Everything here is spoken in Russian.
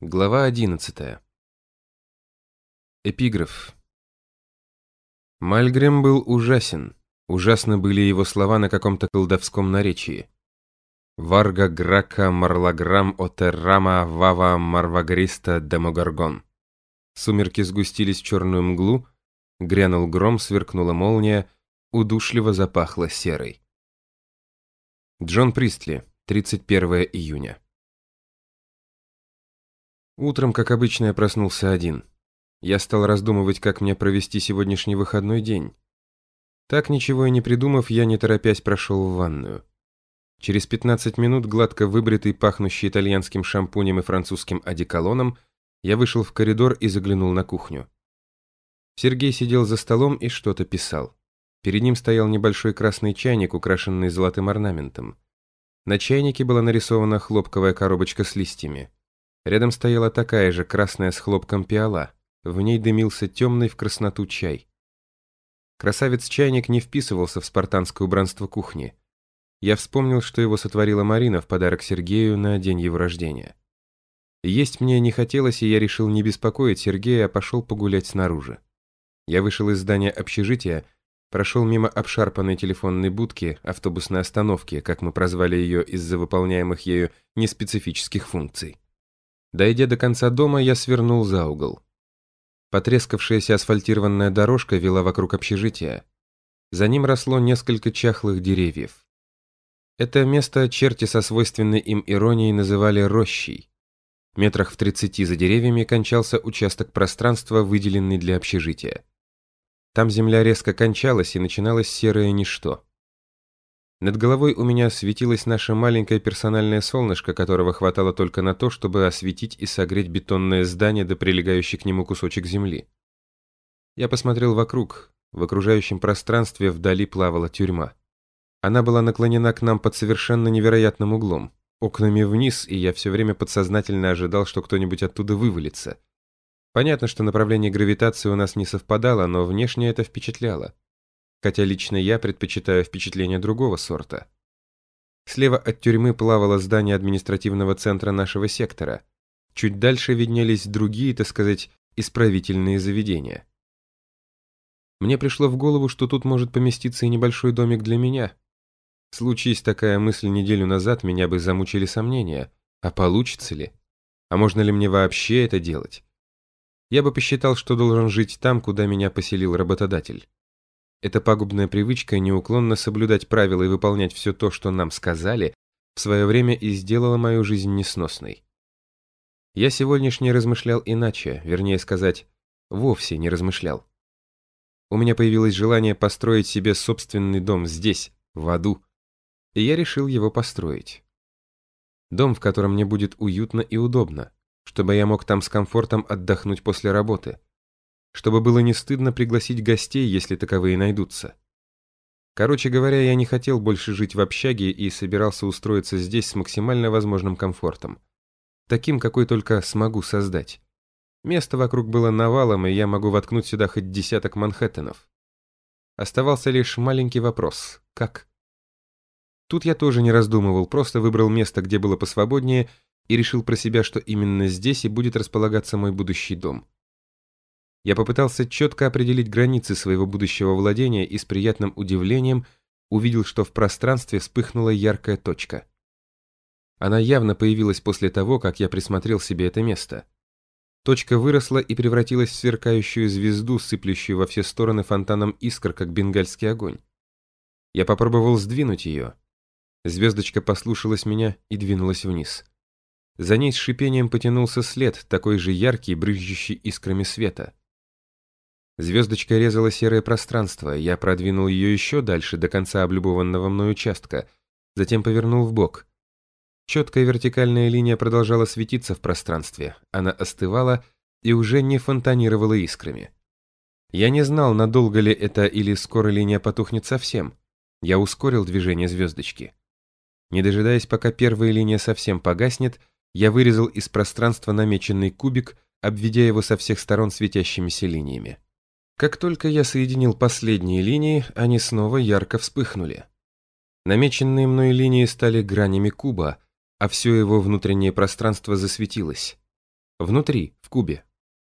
Глава 11. Эпиграф. Мальгрем был ужасен. Ужасны были его слова на каком-то колдовском наречии. Варга грака марлаграм отеррама вава марвагриста демогаргон. Сумерки сгустились в черную мглу, грянул гром, сверкнула молния, удушливо запахло серой. Джон Пристли, 31 июня. Утром, как обычно, я проснулся один. Я стал раздумывать, как мне провести сегодняшний выходной день. Так, ничего и не придумав, я не торопясь прошел в ванную. Через 15 минут, гладко выбритый, пахнущий итальянским шампунем и французским одеколоном, я вышел в коридор и заглянул на кухню. Сергей сидел за столом и что-то писал. Перед ним стоял небольшой красный чайник, украшенный золотым орнаментом. На чайнике была нарисована хлопковая коробочка с листьями. Рядом стояла такая же красная с хлопком пиала. В ней дымился темный в красноту чай. Красавец-чайник не вписывался в спартанское убранство кухни. Я вспомнил, что его сотворила Марина в подарок Сергею на день его рождения. Есть мне не хотелось, и я решил не беспокоить Сергея, а пошел погулять снаружи. Я вышел из здания общежития, прошел мимо обшарпанной телефонной будки, автобусной остановки, как мы прозвали ее из-за выполняемых ею неспецифических функций. Дойдя до конца дома, я свернул за угол. Потрескавшаяся асфальтированная дорожка вела вокруг общежития. За ним росло несколько чахлых деревьев. Это место черти со свойственной им иронией называли рощей. Метрах в тридцати за деревьями кончался участок пространства, выделенный для общежития. Там земля резко кончалась и начиналось серое ничто. Над головой у меня светилось наше маленькое персональное солнышко, которого хватало только на то, чтобы осветить и согреть бетонное здание до прилегающий к нему кусочек земли. Я посмотрел вокруг. В окружающем пространстве вдали плавала тюрьма. Она была наклонена к нам под совершенно невероятным углом, окнами вниз, и я все время подсознательно ожидал, что кто-нибудь оттуда вывалится. Понятно, что направление гравитации у нас не совпадало, но внешне это впечатляло хотя лично я предпочитаю впечатление другого сорта. Слева от тюрьмы плавало здание административного центра нашего сектора. Чуть дальше виднелись другие, так сказать, исправительные заведения. Мне пришло в голову, что тут может поместиться и небольшой домик для меня. Случись такая мысль неделю назад, меня бы замучили сомнения. А получится ли? А можно ли мне вообще это делать? Я бы посчитал, что должен жить там, куда меня поселил работодатель. Эта пагубная привычка неуклонно соблюдать правила и выполнять все то, что нам сказали, в свое время и сделала мою жизнь несносной. Я сегодняшний размышлял иначе, вернее сказать, вовсе не размышлял. У меня появилось желание построить себе собственный дом здесь, в аду, и я решил его построить. Дом, в котором мне будет уютно и удобно, чтобы я мог там с комфортом отдохнуть после работы, чтобы было не стыдно пригласить гостей, если таковые найдутся. Короче говоря, я не хотел больше жить в общаге и собирался устроиться здесь с максимально возможным комфортом. Таким, какой только смогу создать. Место вокруг было навалом, и я могу воткнуть сюда хоть десяток Манхэттенов. Оставался лишь маленький вопрос – как? Тут я тоже не раздумывал, просто выбрал место, где было посвободнее, и решил про себя, что именно здесь и будет располагаться мой будущий дом. Я попытался четко определить границы своего будущего владения и с приятным удивлением увидел, что в пространстве вспыхнула яркая точка. Она явно появилась после того, как я присмотрел себе это место. Точка выросла и превратилась в сверкающую звезду, сыплющую во все стороны фонтаном искр, как бенгальский огонь. Я попробовал сдвинуть ее. Звездочка послушалась меня и двинулась вниз. За ней с шипением потянулся след, такой же яркий, брызжущий искрами света. Звездочка резала серое пространство, я продвинул ее еще дальше, до конца облюбованного мной участка, затем повернул в бок. Четкая вертикальная линия продолжала светиться в пространстве, она остывала и уже не фонтанировала искрами. Я не знал, надолго ли это или скоро линия потухнет совсем. Я ускорил движение звездочки. Не дожидаясь, пока первая линия совсем погаснет, я вырезал из пространства намеченный кубик, обведя его со всех сторон светящимися линиями. Как только я соединил последние линии, они снова ярко вспыхнули. Намеченные мной линии стали гранями куба, а все его внутреннее пространство засветилось. Внутри, в кубе.